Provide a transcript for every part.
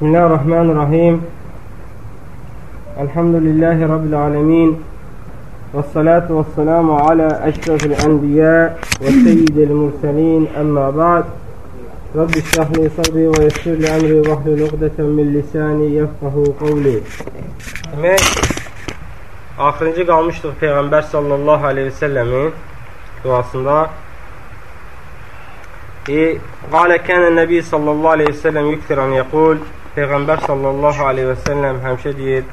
بسم الله الرحمن الرحيم. الحمد لله رب العالمين. والصلاة والسلام على أشرف الأنبياء والسيد المرسلين. أما بعد رب اشرح لي صدري ويسر لي أمري واحلل عقدة من لساني يفقه قولي. Demek, ahirinci qalmışdıq Peyğəmbər sallallahu aleyhi ve selləmin duasında. قال كان النبي صلى الله عليه وسلم يكثر أن يقول Peyğəmbər sallallahu aleyhi və səlləm həmişə deyir,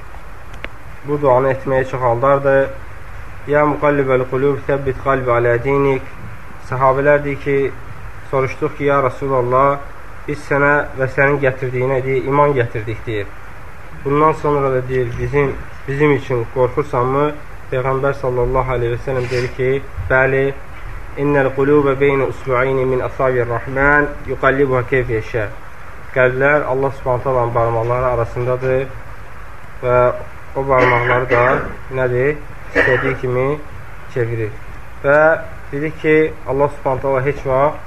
bu duanı etməyə çoxaldardı. Ya müqallibəl qulub, təbbit qalbi alə dinik. Səhabələr deyir ki, soruşduq ki, ya Rasulallah, biz sənə və sənin gətirdiyinə deyir, iman gətirdik deyir. Bundan sonra da deyir, bizim, bizim üçün qorxursanmı? Peyğəmbər sallallahu aleyhi və səlləm deyir ki, bəli, İnnəl qulubə beynə usbu'ayni min əsabir rəhmən yuqallibuha keyf yeşə. Qəlblər Allah subhanət alanın barmaqları arasındadır və o barmaqları da nədir? İstədiyi kimi çevirir. Və dedik ki, Allah subhanət ala heç vaxt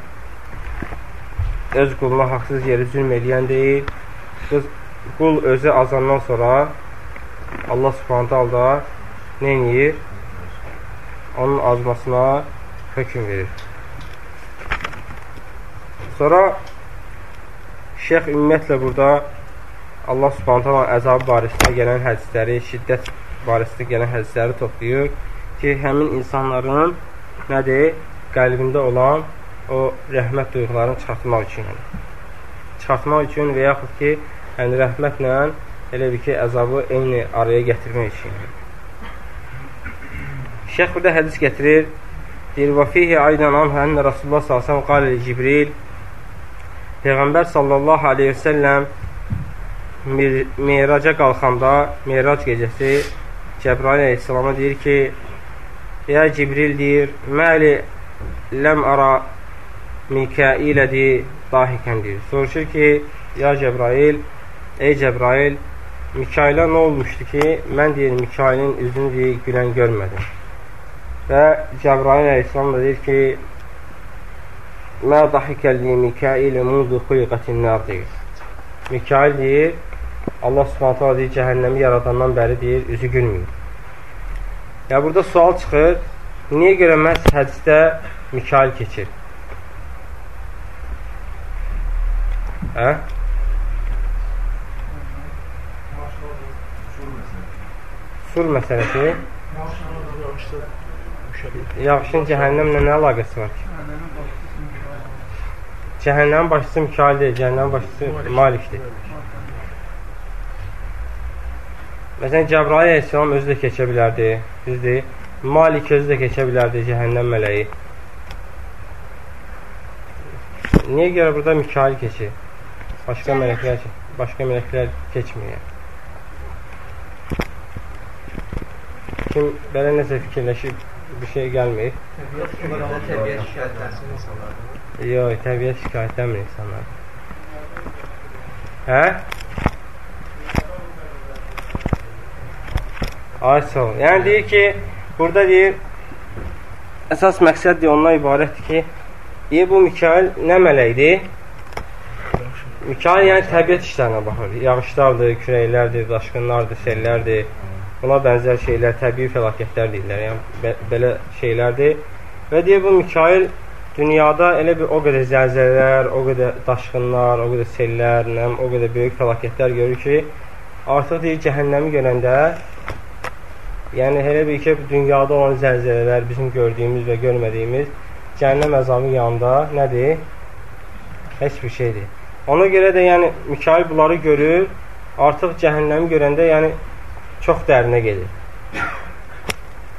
öz quluna haqsız yeri zülm eləyən deyil. Qul özü azandan sonra Allah subhanət ala nə edir? Onun azmasına hökum verir. Sonra Şeyx ümumiyyətlə burada Allah subhanətə əzabı barəsində gələn hədisləri, şiddət barəsində gələn hədisləri toplayır ki, həmin insanların nədir? Qəlbində olan o rəhmət duyğularını çıxartmaq üçün. Çıxartmaq üçün və yaxud ki, yəni rəhmətlə elə bir ki, əzabı eyni araya gətirmək üçün. Şeyx burada hədis gətirir. Deyir, və fihi aydan anhə ənə Rasulullah s.ə.v qalə Cibril Peyğəmbər sallallahu aleyhi və səlləm meyraca qalxanda, meyrac gecəsi Cəbrail əleyhissalama deyir ki, Ya Cibril deyir, Məli ləm ara Mikailə deyir, dahikən deyir. Soruşur ki, Ya Cəbrail, ey Cəbrail, Mikailə nə olmuşdu ki, mən deyir, Mikailin üzünü deyir, gülən görmədim. Və Cəbrail əleyhissalam da deyir ki, Mə dahikəlli Mikailə mundu xuyqətin nar deyir. Mikail deyir, Allah subhanətə ala deyir, cəhənnəmi yaradandan bəri deyir, üzü gülmür. Ya burada sual çıxır, niyə görə məhz hədisdə Mikail keçir? Hə? Sur məsələsi Yaxşın cəhənnəmlə nə əlaqəsi var ki? Cəhənnəmin başçısı Mikail deyil, cəhənnəmin başçısı Malikdir. Məsələn, Cəbrail əleyhissalam özü də keçə bilərdi, düzdür. Malik özü də keçə bilərdi, cəhənnəm mələyi. Niyə görə burada Mikail keçir? Başqa mələklər, başqa mələklər keçmir. Kim belə nəsə fikirləşib bir şey gəlmir? Təbiət şikayətlənsin insanlardan. Yox, təbiət şikayətlənmir insanlar. Hə? Ay sağ ol. Yəni deyir ki, burada deyir, əsas məqsəd deyir, ondan ibarətdir ki, deyir, bu Mikail nə mələkdir? Mikail yəni təbiət işlərinə baxır. Yağışlardır, küləklərdir, daşqınlardır, sellərdir. Buna bənzər şeylər, təbii fəlakətlər deyirlər. Yəni, belə şeylərdir. Və deyir, bu Mikail dünyada elə bir o qədər zəlzələlər, o qədər daşqınlar, o qədər sellər, nəm, o qədər böyük fəlakətlər görür ki, artıq deyir cəhənnəmi görəndə yəni elə bir ki, dünyada olan zəlzələlər, bizim gördüyümüz və görmədiyimiz cəhənnəm əzabı yanında nədir? Heç bir şeydir. Ona görə də yəni Mikail bunları görür, artıq cəhənnəmi görəndə yəni çox dərinə gedir.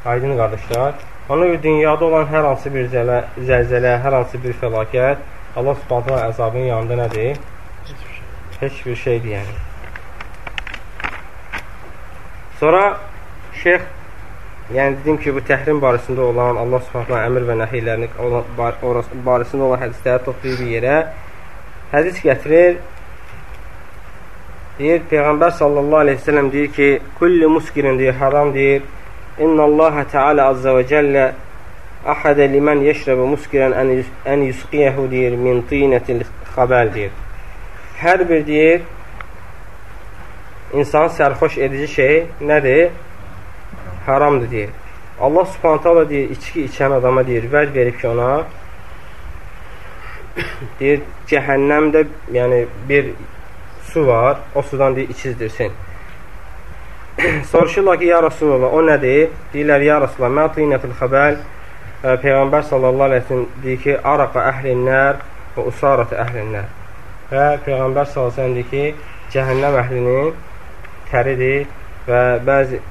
Aydın qardaşlar. Ona görə dünyada olan hər hansı bir zələ, zəlzələ, hər hansı bir fəlakət Allah subhanətlə əzabının yanında nədir? Heç bir şeydir yəni. Sonra şeyx yəni dedim ki, bu təhrim barəsində olan Allah subhanətlə əmr və nəhiylərini barəsində olan hədisləri toplayıb bir yerə hədis gətirir deyir, Peyğəmbər sallallahu aleyhi ve sellem deyir ki, kulli muskirin deyir, haram deyir, İnna Allah Teala azza və cəllə ahədə limən yeşrəbə muskirən ən yusqiyəhu deyir min tinətil xəbəl deyir. Hər bir deyir insanı sərxoş edici şey nədir? Haramdır deyir. Allah subhanət hala deyir, içki içən adama deyir, vəd verib ki, ona deyir, cəhənnəmdə yəni bir su var, o sudan deyir, içizdirsin. Soruşurlar ki, ya Rasulullah, o nədir? Deyirlər, ya Rasulullah, mə tinətil xəbəl Peyğəmbər sallallahu aleyhi ve deyir ki, araqa əhlinlər və usaratı əhlinlər. Və Peyğəmbər sallallahu aleyhi ve deyir ki, cəhənnəm əhlinin təridir və bəzi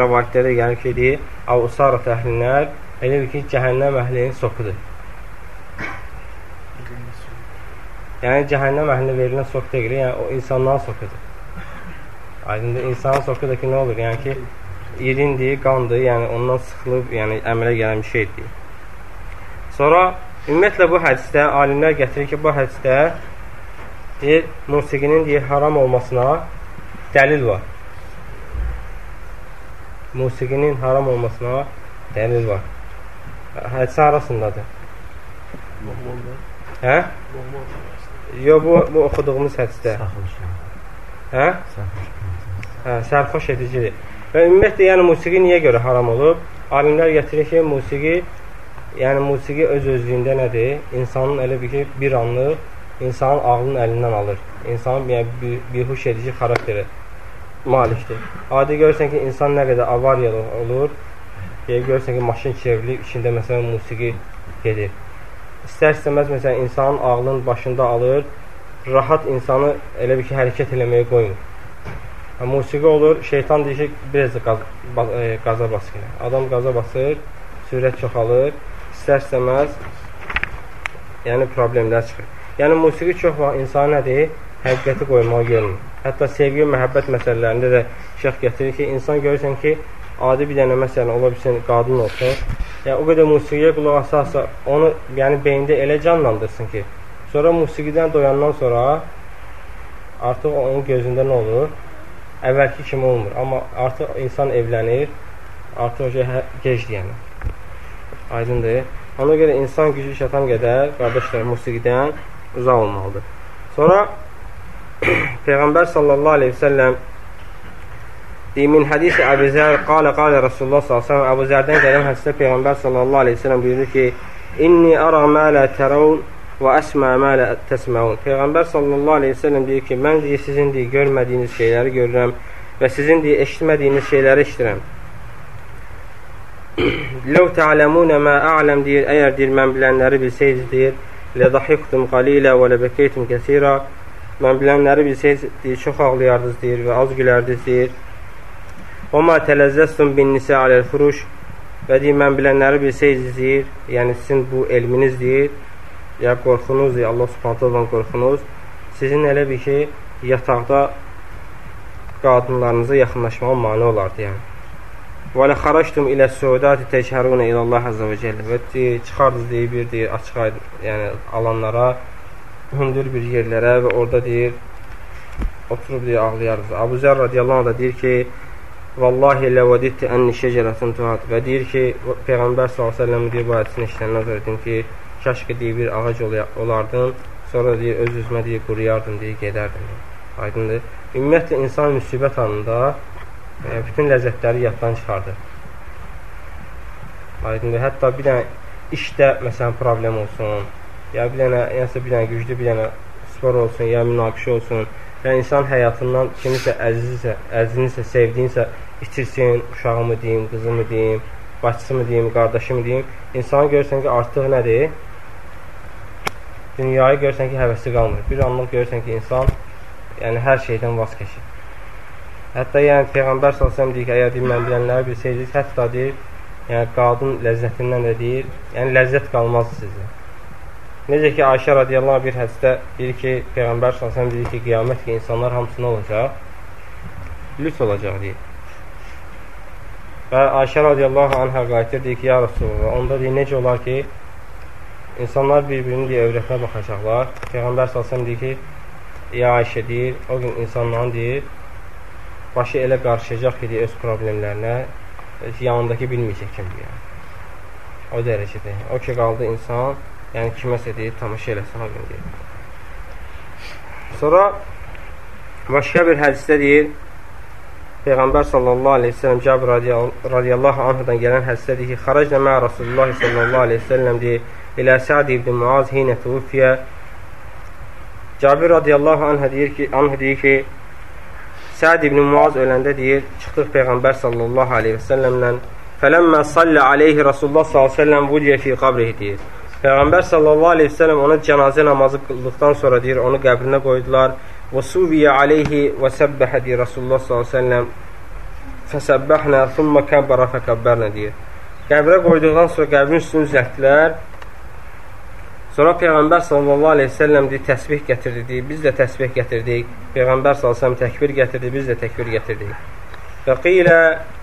rəvayətlərdə gəlir ki, deyir, usarat əhlinlər elə ki, cəhənnəm əhlinin sokudur. Yəni, cəhənnəm əhlinə verilən sok deyil, yəni o insandan sokudur. Aydındır, insanın soku da ki, nə olur? Yəni ki, irindir, qandır, yəni ondan sıxılıb, yəni əmələ gələn bir şeydir. Sonra ümumiyyətlə bu hədisdə alimlər gətirir ki, bu hədisdə deyir, musiqinin deyir, haram olmasına dəlil var. Musiqinin haram olmasına dəlil var. Hədisə arasındadır. Hə? Yox, bu, bu oxuduğumuz hədisdə. Hə? Hə, sərxoş edicidir. Və ümumiyyətlə, yəni musiqi niyə görə haram olub? Alimlər gətirir ki, musiqi, yəni musiqi öz özlüyündə nədir? İnsanın elə bir ki, bir anlıq insanın ağlının əlindən alır. İnsanın yəni, bihuş edici xarakteri malikdir. Adi görürsən ki, insan nə qədər avariyalı olur, yəni, görürsən ki, maşın çevrilib, içində məsələn musiqi gedir. İstər-istəməz məsələn, insanın ağlının başında alır, rahat insanı elə bir ki, hərəkət eləməyə qoymur. Musiqi olur, şeytan deyir ki, biraz da qaz, e, qaza basır. Adam qaza basır, sürət çoxalır, istər-istəməz yəni problemlər çıxır. Yəni musiqi çox vaxt insan nədir? Həqiqəti qoymağa gəlmir. Hətta sevgi, məhəbbət məsələlərində də şəx gətirir ki, insan görürsən ki, adi bir dənə məsələn ola bilsin qadın olsun, yəni o qədər musiqiyə qulaq asarsa, onu yəni beyində elə canlandırsın ki, sonra musiqidən doyandan sonra artıq onun gözündə nə olur? Əvvəlki kimi olmur. Amma artıq insan evlənir, artıq o şey hə, gecdir yəni. Aydındır. Ona görə insan gücü çatan qədər, qardaşlar, musiqidən uzaq olmalıdır. Sonra Peyğəmbər sallallahu aleyhi ve sellem min hədisi Əbu Zər qalə qalə Rasulullah sellem Əbu Zərdən gələn hədisdə Peyğəmbər sallallahu aleyhi ve sellem buyurur ki İnni ara mə lə tərəvn və əsmə mə lə təsməun. Peyğəmbər sallallahu aleyhi ve sellem deyir ki, mən deyir, sizin deyir, görmədiyiniz şeyləri görürəm və sizin deyir, eşitmədiyiniz şeyləri eşitirəm. Ləv tə'ləmunə mə a'ləm deyir, əgər deyir, mən bilənləri bilsəyiz deyir, lədahiqtum qalilə və ləbəkeytum kəsira mən bilənləri bilsəyiz deyir, çox ağlayardınız deyir və az gülərdiniz deyir. Və mə tələzzəstum bin nisə aləl furuş və deyir, mən bilənləri bilsəyiz deyir, yəni sizin bu elminiz deyir, ya qorxunuz, ya Allah subhanətə olan qorxunuz sizin elə bir ki, yataqda qadınlarınıza yaxınlaşmağa mani olardı, yəni. Və lə xaraştum ilə suudati təşhərunə ilə Allah Azə və Cəllə və çıxardınız deyir, bir deyir, açıq ayd, yəni alanlara, hündür bir yerlərə və orada deyir, oturub deyir, ağlayardınız. Abu Zər radiyallahu da deyir ki, Vallahi lə vəditti ənni şəcərətin tuhat və deyir ki, Peyğəmbər s.ə.v deyir, bu hədisini işləyəndən sonra dedim ki, Kaş ki deyir, bir ağac olardın, sonra deyir, öz üzümə deyir, quruyardın, deyir, gedərdin. Aydındır. Ümumiyyətlə, insan müsibət anında e, bütün ləzzətləri yaddan çıxardır. Aydındır. Hətta bir dənə işdə, məsələn, problem olsun, ya bir dənə, yəni bir dənə güclü, bir dənə spor olsun, ya münaqişə olsun, ya insan həyatından kimisə əzizsə, əzizinisə, sevdiyinsə itirsin, uşağımı deyim, qızımı deyim, bacısımı deyim, qardaşımı deyim, insanı görürsən ki, artıq nədir? Dünyayı görsən ki, həvəsi qalmır. Bir anlıq görürsən ki, insan yəni hər şeydən vaz keçir. Hətta yəni Peyğəmbər sallallahu deyir ki, əgər deyir, mən bilənləri bilsəydiniz, hətta deyir, yəni qadın ləzzətindən də deyir, yəni ləzzət qalmaz sizə. Necə ki, Ayşə radiyallahu bir hədisdə deyir ki, Peyğəmbər sallallahu deyir ki, qiyamət ki, insanlar hamısı nə olacaq? Lüt olacaq deyir. Və Ayşə radiyallahu anhə qayıtır, deyir ki, ya Rasulullah, onda deyir, necə olar ki, İnsanlar bir-birini deyə övrətinə baxacaqlar. Peyğəmbər salsam deyir ki, ya Ayşə deyir, o gün insanların deyir, başı elə qarışacaq ki, deyir, öz problemlərinə, yanındakı bilməyəcək kimdir yəni. O dərəcədə. O ki, qaldı insan, yəni kiməsə deyir, tamaşa eləsin o gün deyir. Sonra Başqa bir hədisdə deyir, Peyğəmbər sallallahu aleyhi ve sellem Cabir radiyallahu anhudan gələn hədisdə deyir ki, xaracna mə Rasulullah sallallahu aleyhi ve sellem deyir, ilə Sa'd ibn Muaz hinə tuvfiyə Cabir radiyallahu anhə deyir ki, anhə deyir ki, Sa'd ibn Muaz öləndə deyir, çıxdıq Peyğəmbər sallallahu aleyhi və səlləmlə Fələmmə sallə aleyhi Rasulullah sallallahu aleyhi və səlləm vudiyə fi qabrihi deyir. Peyğəmbər sallallahu aleyhi və səlləm ona cənazə namazı qıldıqdan sonra deyir, onu qəbrinə qoydular. Və suviyə aleyhi və səbbəhə deyir Rasulullah sallallahu aleyhi və səlləm fəsəbbəhnə thumma kəbbərə fəkəbbərnə deyir. Qəbrə qoyduqdan sonra qəbrin üstünü düzəltdilər Sonra Peyğəmbər sallallahu aleyhi ve sellem deyir, təsbih gətirdi, deyir, biz də təsbih gətirdik. Peyğəmbər sallallahu aleyhi təkbir gətirdi, biz də təkbir gətirdik. Və qilə,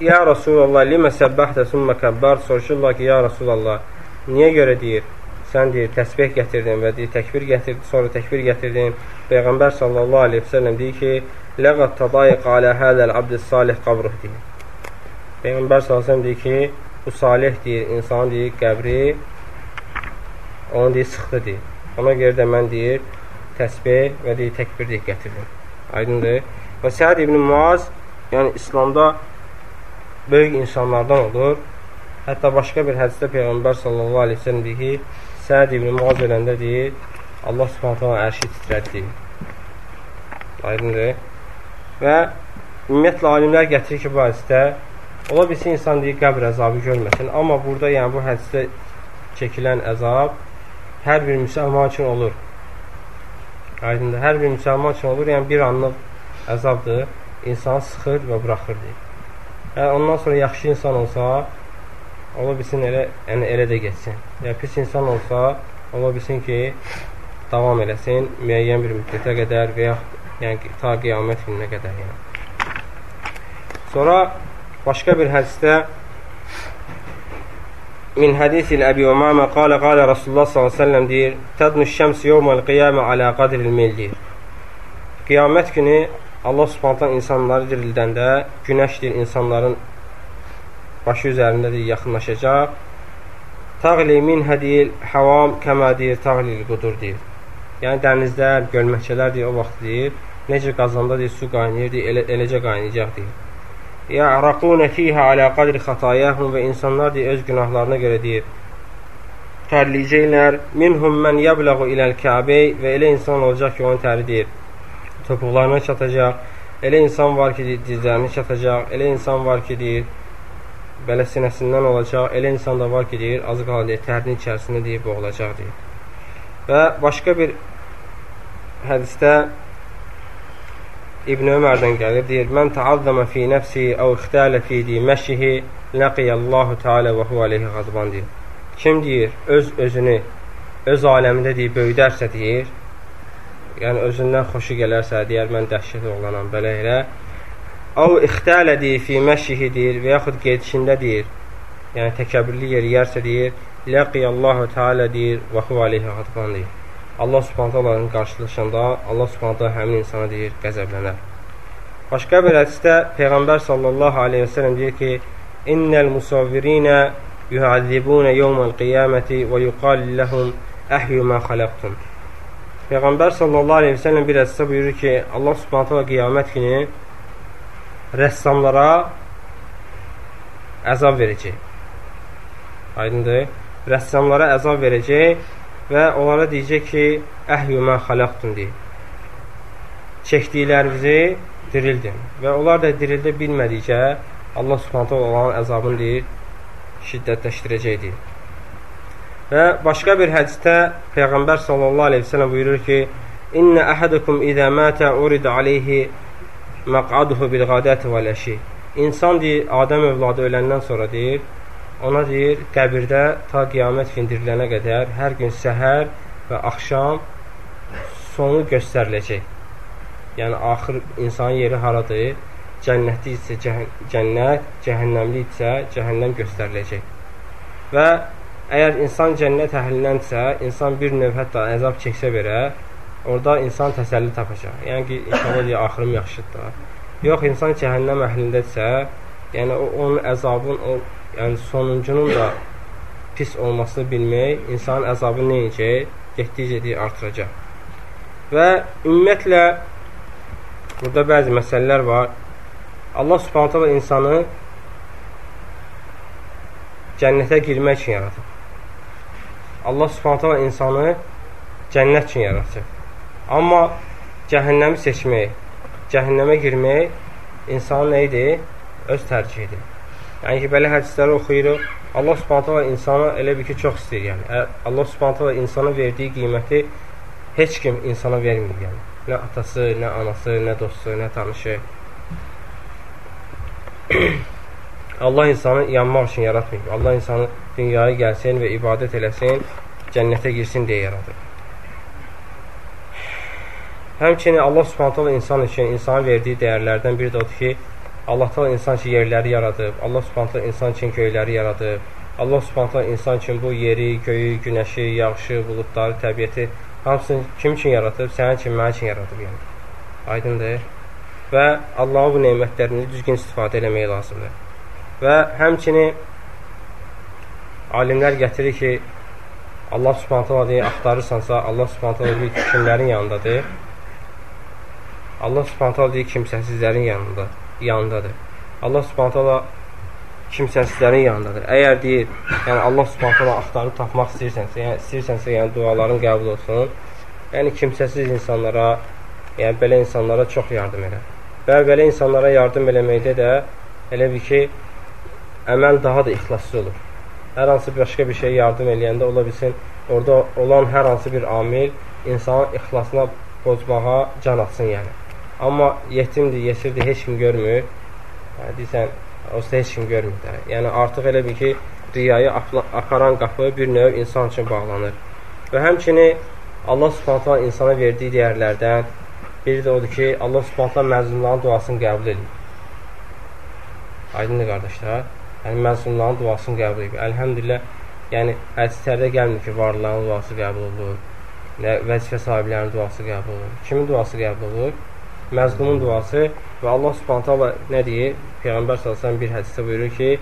ya Rasulallah, limə səbbəhtə sümmə kəbbər, soruşurlar ki, ya Rasulallah, niyə görə deyir, sən deyir, təsbih gətirdin və deyir, təkbir gətirdin, sonra təkbir gətirdin. Peyğəmbər sallallahu aleyhi ve sellem deyir ki, ləqət tadayiq alə hədəl abdis salih qabruh deyir. Peyğəmbər sallallahu aleyhi deyir ki, bu salih deyir, insan deyir, qəbri Onu deyir, sıxdı deyir. Ona görə də mən deyir, təsbih və deyir, təkbir deyir, gətirdim. Aydındır. Və Səad ibn Muaz, yəni İslamda böyük insanlardan olur. Hətta başqa bir hədisdə Peyğəmbər sallallahu aleyhi sellem deyir ki, Səad ibn Muaz öləndə deyir, Allah subhanətə ərşi titrədi deyir. Aydındır. Və ümumiyyətlə, alimlər gətirir ki, bu hədisdə ola bilsin, insan deyir, qəbr əzabı görməsin. Amma burada, yəni bu hədisdə çəkilən əzab hər bir müsəlman üçün olur. Aydındır, hər bir müsəlman üçün olur, yəni bir anlıq əzabdır, insanı sıxır və buraxır deyir. Yəni, ondan sonra yaxşı insan olsa, ola bilsin elə, yəni elə də geçsin. Yəni, pis insan olsa, ola bilsin ki, davam eləsin müəyyən bir müddətə qədər və yaxud yəni, ta qiyamət gününə qədər. Yəni. Sonra başqa bir hədisdə min hadisil Əbi Umamə qalə qalə Rasulullah s.ə.v deyir Tədnü şəms yevməl qiyamə alə qadril mil deyir Qiyamət günü Allah subhanətən insanları dirildəndə günəşdir insanların başı üzərində deyir, yaxınlaşacaq Tağli min hədiyil havam kəmə deyir, tağlil qudur deyir. Yəni dənizlər, gölməkçələr deyir, o vaxt deyir. Necə qazanda deyir, su qaynayır deyir, elə, eləcə qaynayacaq deyir ya'raquna fiha ala qadri xatayahum və insanlar deyir, öz günahlarına görə deyir, tərliyəcəklər. Minhum mən yəbləğu iləl Kəbey və elə insan olacaq ki, onun təri deyir, topuqlarına çatacaq. Elə insan var ki, dizlərini çatacaq. Elə insan var ki, deyir, belə sinəsindən olacaq. Elə insan da var ki, deyir, az qala deyir, tərinin içərisində deyir, boğulacaq deyir. Və başqa bir hədisdə İbn Ömərdən gəlir, deyir, Mən təazzəmə fi nəfsi əv ixtələ fi diməşihi ləqiyəllahu tealə və huvə aleyhi qadban deyir. Kim deyir, öz özünü, öz aləmində deyir, böyüdərsə deyir, yəni özündən xoşu gələrsə, deyər, mən dəhşət oğlanam, belə elə. Əv ixtələ deyir, fi məşihi deyir və yaxud gedişində deyir, yəni təkəbürlü yeriyərsə deyir, ləqiyəllahu tealə deyir və huvə aleyhi qadban deyir. Allah subhanətə Allahın qarşılaşanda Allah subhanətə həmin insana deyir, qəzəblənər. Başqa bir hədisdə Peyğəmbər sallallahu aleyhi və sələm deyir ki, İnnəl musavvirinə yuhəzzibunə yevməl qiyaməti və yuqal ləhum əhyu mə xaləqtum. Peyğəmbər sallallahu aleyhi və sələm bir hədisdə buyurur ki, Allah subhanətə Allah qiyamət günü rəssamlara əzab verəcək. Aydındır. Rəssamlara əzab verəcək və onlara deyəcək ki, əhyü mən xaləqtun deyir. Çəkdiklərinizi dirildin. Və onlar da dirildə bilmədikcə Allah subhanətə olan əzabını deyir, şiddətləşdirəcək deyir. Və başqa bir hədisdə Peyğəmbər sallallahu aleyhi ve sellem buyurur ki, İnnə əhədukum idə mətə urid aleyhi məqaduhu bil qadəti və ləşi. İnsan deyir, Adəm övladı öləndən sonra deyir, Ona deyir, qəbirdə ta qiyamət findirilənə qədər hər gün səhər və axşam sonu göstəriləcək. Yəni, axır insanın yeri haradır? Cənnətli isə cənnət, cəhənnəmli isə cəhənnəm göstəriləcək. Və əgər insan cənnət əhlindənsə, insan bir növ hətta əzab çəksə belə, orada insan təsəlli tapacaq. Yəni ki, inşallah deyə, axırım yaxşıdır. Yox, insan cəhənnəm əhlindədirsə, yəni o, onun əzabın, o yəni sonuncunun da pis olmasını bilmək insanın əzabını neyəcək? Getdikcə artıracaq. Və ümumiyyətlə burada bəzi məsələlər var. Allah subhanət hala insanı cənnətə girmək üçün yaradıb. Allah subhanət hala insanı cənnət üçün yaratıb. Amma cəhənnəmi seçmək, cəhənnəmə girmək insanın nə idi? Öz tərcihidir. Yəni ki, belə hədisləri oxuyuruq. Allah subhanət hala insanı elə bir ki, çox istəyir. Yəni. Allah subhanət hala insana verdiyi qiyməti heç kim insana vermir. Yəni. Nə atası, nə anası, nə dostu, nə tanışı. Allah insanı yanmaq üçün yaratmayıb. Allah insanı dünyaya gəlsin və ibadət eləsin, cənnətə girsin deyə yaradıb. Həmçinin Allah subhanətələ insan üçün insana verdiyi dəyərlərdən biri də odur ki, Allah təala insan üçün yerləri yaradıb, Allah subhanətələ insan üçün göyləri yaradıb, Allah subhanətələ insan üçün bu yeri, göyü, günəşi, yağışı, buludları, təbiəti hamısını kim üçün yaradıb? Sənin üçün, mənim üçün yaradıb yəni. Aydındır? Və Allahın bu nemətlərini düzgün istifadə eləmək lazımdır. Və həmçini alimlər gətirir ki, Allah subhanətələ deyə axtarırsansa, Allah subhanətələ deyir ki, kimlərin yanındadır? Allah subhanətələ deyir kimsəsizlərin yanında, yanındadır. Allah subhanətələ kimsəsizlərin yanındadır. Əgər deyir, yəni Allah subhanətələ axtarıb tapmaq istəyirsənsə, yəni istəyirsənsə, yəni duaların qəbul olsun, yəni kimsəsiz insanlara, yəni belə insanlara çox yardım elə. Və belə insanlara yardım eləməkdə də elə bir ki, əməl daha da ixlaslı olur. Hər hansı başqa bir şey yardım eləyəndə ola bilsin, orada olan hər hansı bir amil insanın ixlasına pozmağa can atsın yəni. Amma yetimdir, yesirdir, heç kim görmür. Yəni, deyirsən, olsa heç kim görmür də. Yəni, artıq elə bir ki, riyayı aparan qapı bir növ insan üçün bağlanır. Və həmçini Allah subhanətlə insana verdiyi dəyərlərdən biri də odur ki, Allah subhanətlə məzlumların duasını qəbul edir. Aydındır qardaşlar. Yəni məzlumların duasını qəbul edir. Əlhəmdülillah, yəni hədislərdə gəlmir ki, varlıların duası qəbul olur. Vəzifə sahiblərinin duası qəbul olur. Kimin duası qəbul olur? Məzlumun duası və Allah Subhanahu taala nə deyir? Peyğəmbər sallallahu bir hədisdə buyurur ki,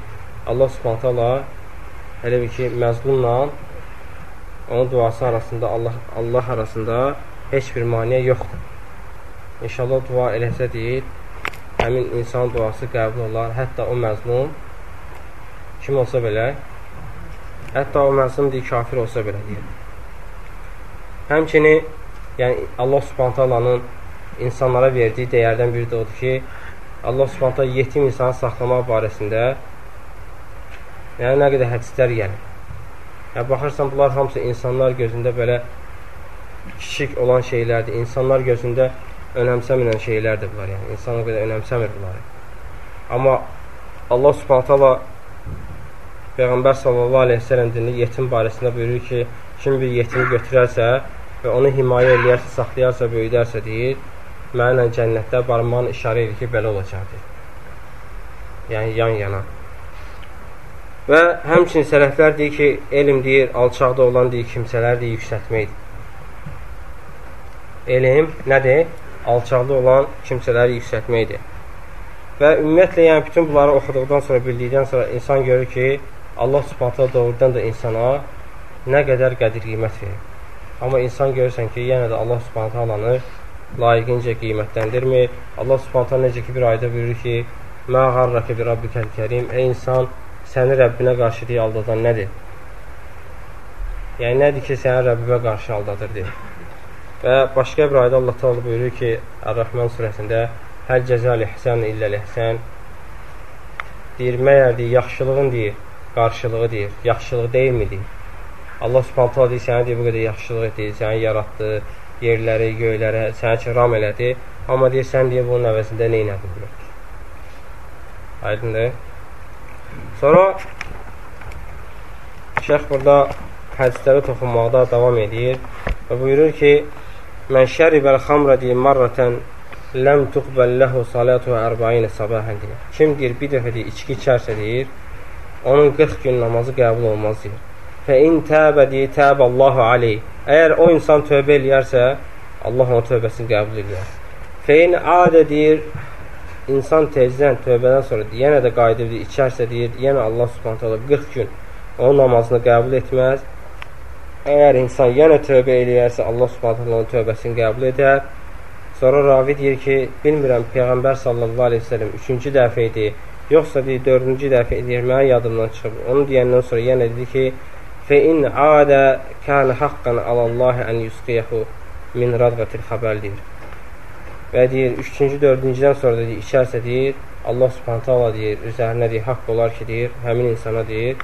Allah Subhanahu taala elə bir ki, məzlumla onun duası arasında Allah Allah arasında heç bir maneə yoxdur. İnşallah dua eləsə deyir, həmin insan duası qəbul olar. Hətta o məzlum kim olsa belə, hətta o məsum deyir, kafir olsa belə deyir. Həmçini, yəni Allah subhantalanın insanlara verdiyi dəyərdən biri də odur ki, Allah subhantala yetim insanı saxlamaq barəsində yəni nə qədər hədislər gəlir. Yəni, baxırsan, bunlar hamısı insanlar gözündə belə kiçik olan şeylərdir. İnsanlar gözündə önəmsəməyən şeylərdir bunlar. Yəni, insanlar qədər önəmsəmir bunları. Amma Allah subhanətələ Peyğəmbər sallallahu aleyhi ve sellem dini yetim barəsində buyurur ki, kim bir yetimi götürərsə və onu himayə eləyərsə, saxlayarsa, böyüdərsə deyir, mənlə cənnətdə barmağın işarə edir ki, belə olacaqdır. Yəni, yan-yana. Və həmçin sələflər deyir ki, elm deyir, alçaqda olan deyir, kimsələr deyir, yüksətməkdir. Elm nədir? Alçaqda olan kimsələri yüksətməkdir. Və ümumiyyətlə, yəni bütün bunları oxuduqdan sonra, bildikdən sonra insan görür ki, Allah subhanətlə doğrudan da insana nə qədər qədir qiymət verir. Amma insan görürsən ki, yenə də Allah subhanətə alanı layiqincə qiymətləndirmir. Allah subhanətə necə ki, bir ayda buyurur ki, Mə qarrəkə bir Rabbikəl kərim Ey insan, səni Rəbbinə qarşı deyə aldadan nədir? Yəni, nədir ki, səni Rəbbimə qarşı aldadır, deyir. Və başqa bir ayda Allah talı buyurur ki, Ər-Rəhman surəsində Həl cəzəl ihsən illəl ihsən deyir, məyər deyir, yaxşılığın deyir, qarşılığı deyir. Yaxşılığı deyilmi deyir. Allah subhanətə deyir, sənə deyir, bu qədər yaxşılıq etdi, səni yaratdı, yerləri, göyləri, sənə ki, ram elədi. Amma deyir, sən deyir, bunun əvəzində nə inədin deyir. Aydındır. Sonra şeyx burada hədislərə toxunmaqda davam edir və buyurur ki, Mən şəribəl xamrə deyir, marrətən ləm tuqbəl ləhu salatu 40 sabahən deyir. Kim deyir, bir dəfə deyir, içki içərsə deyir, onun 40 gün namazı qəbul olmaz deyir. Fə in təbədi təbəllahu aleyh. Əgər o insan tövbə eləyərsə, Allah onun tövbəsini qəbul edir. Fə in adə deyir, insan tezdən tövbədən sonra yenə də qayıdır, içərsə deyir, yenə Allah subhanət hala 40 gün onun namazını qəbul etməz. Əgər insan yenə tövbə eləyərsə, Allah subhanət hala onun tövbəsini qəbul edər. Sonra ravi deyir ki, bilmirəm Peyğəmbər sallallahu aleyhi ve sellem üçüncü dəfə idi, yoxsa deyir, dördüncü dəfə deyir, mənə yadımdan çıxıb. Onu deyəndən sonra yenə dedi ki, Fein adə kənə haqqan alallahi ən yusqiyahu min radqatil xəbər deyir. Və deyir, üçüncü, dördüncüdən sonra deyir, içərsə deyir, Allah subhanətə Allah deyir, üzərinə deyir, haqq olar ki, deyir, həmin insana deyir,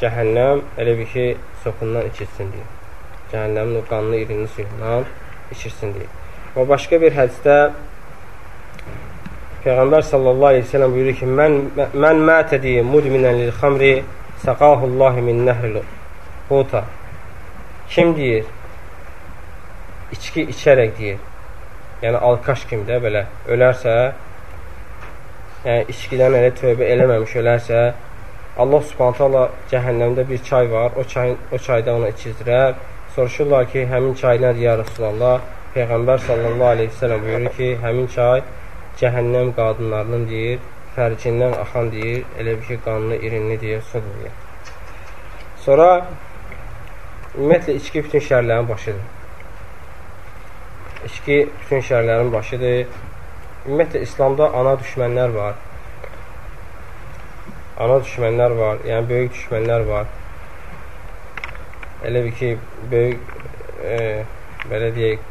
cəhənnəm elə bir ki, soxundan içirsin deyir. Cəhənnəmin o qanlı irinli suyundan içirsin deyir. Və başqa bir hədisdə Peyğəmbər sallallahu aleyhi ve sellem buyurur ki, mən, mən mətədi mudminən lil xamri səqahullahi min nəhril huta. Kim deyir? İçki içərək deyir. Yəni, alkaş kimi də belə ölərsə, yəni içkidən elə tövbə eləməmiş ölərsə, Allah subhanətə Allah cəhənnəmdə bir çay var, o, çayın, o çayda onu içizdirər. Soruşurlar ki, həmin çay nədir ya Rasulallah? Peyğəmbər sallallahu aleyhi ve sellem buyurur ki, həmin çay cəhənnəm qadınlarının deyir, fərcindən axan deyir, elə bir ki, qanlı, irinli deyir, sudur deyir. Sonra, ümumiyyətlə, içki bütün şərlərin başıdır. İçki bütün şərlərin başıdır. Ümumiyyətlə, İslamda ana düşmənlər var. Ana düşmənlər var, yəni böyük düşmənlər var. Elə bir ki, böyük, e, belə deyək,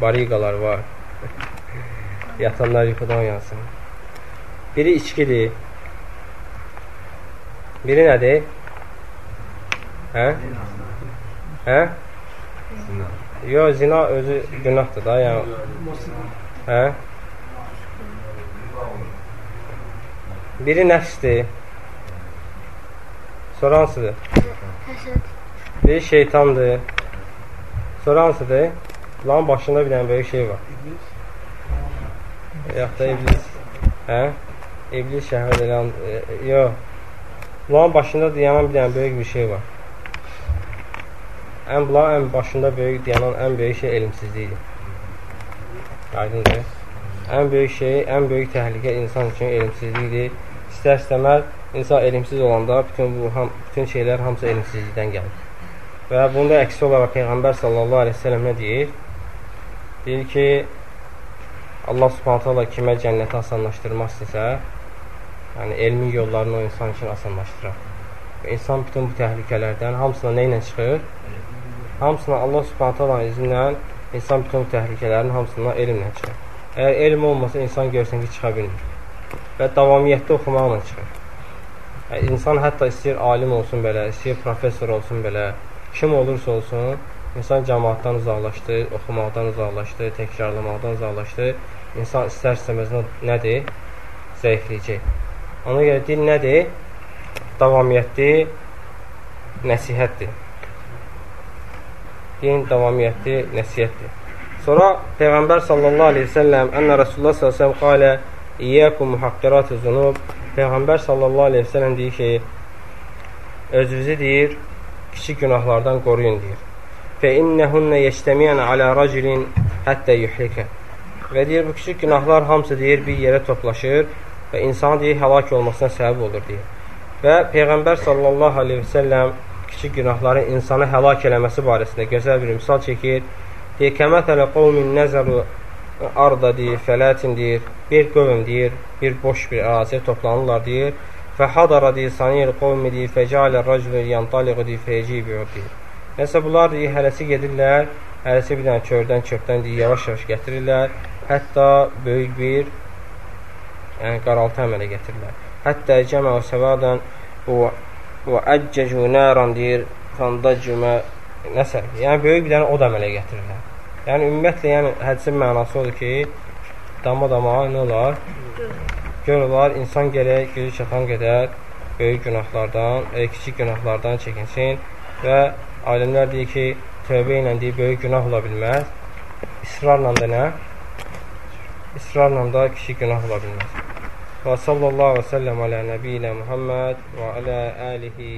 bariqalar var. Yatanlar yuxudan yansın. Biri içkidir. Biri nədir? Hə? Hə? Zina. Yox, zina özü günahdır da, yəni. Hə? Biri nəfsdir. Sonra hansıdır? Həsəd. Biri şeytandır. Sonra hansıdır? Lan başında bir dənə böyük şey var. Yaxud da iblis. Hə? İblis şəhvət edən... E, yox. Bunların başında dayanan bir dənə böyük bir şey var. Ən bunların ən başında böyük dayanan ən böyük şey elmsizlikdir. Aydındır. Ən böyük şey, ən böyük təhlükə insan üçün elmsizlikdir. İstər-istəməz insan elmsiz olanda bütün bu ham, bütün şeylər hamısı elmsizlikdən gəlir. Və bunda əksi olaraq Peyğəmbər sallallahu əleyhi və səlləm nə deyir? Deyir ki, Allah Subhanahu taala kimə cənnəti asanlaşdırmaq istəsə, yəni elmi yollarını o insan üçün asanlaşdırar. Və insan bütün bu təhlükələrdən hamısına nə ilə çıxır? Hamısına Allah Subhanahu taala izni ilə insan bütün təhlükələrin hamısından elmlə çıxır. Əgər elm olmasa insan görsən ki, çıxa bilmir. Və davamiyyətdə oxumaqla çıxır. Yəni, insan hətta istəyir alim olsun belə, istəyir professor olsun belə, kim olursa olsun, insan cəmaatdan uzaqlaşdı, oxumaqdan uzaqlaşdı, təkrarlamaqdan uzaqlaşdı. İnsan istər-istəməz nədir? Zəifləyəcək. Ona görə dil nədir? Davamiyyətli nəsihətdir. Din davamiyyətli nəsihətdir. Sonra Peyğəmbər sallallahu aleyhi ve selləm ənə Rasulullah sallallahu aleyhi ve selləm qalə İyyəkum muhaqqiratı zunub Peyğəmbər sallallahu aleyhi ve selləm deyir ki, özünüzü deyir, kiçik günahlardan qoruyun deyir. Fə innəhunnə yəştəmiyən alə racilin həttə yuhlikə. Və deyir, bu kiçik günahlar hamısı deyir, bir yerə toplaşır və insanın deyir, həlak olmasına səbəb olur deyir. Və Peyğəmbər sallallahu aleyhi və səlləm kiçik günahların insanı həlak eləməsi barəsində gözəl bir misal çəkir. Deyir, kəmətələ qovmin nəzəru arda deyir, fələtin deyir, bir qövm deyir, bir boş bir əraziyə toplanırlar deyir. Fəhadara deyir, saniyel qovmi deyir, fəcalə rəcülü yantaliqı deyir, fəycibiyor deyir. Nəsə bunlar deyir, hərəsi gedirlər, hərəsi bir dənə kördən, çöpdən deyir, yavaş-yavaş gətirirlər. Hətta böyük bir yəni qaraltı əmələ gətirirlər. Hətta cəmə və səvadən və əccəcu nəran deyir, fandacümə nəsə, yəni böyük bir dənə od əmələ gətirirlər. Yəni ümumiyyətlə, yəni hədisin mənası odur ki, dama-dama nə olar? Gör olar, insan gələk, gözü çatan qədər böyük günahlardan, e, kiçik günahlardan çəkinsin və alimlər deyir ki, tövbə ilə deyir, böyük günah ola bilməz. İsrarla da nə? İsrarla da kiçik günah ola bilməz. Və sallallahu və səlləm alə nəbiyyə Muhammed və alə alihi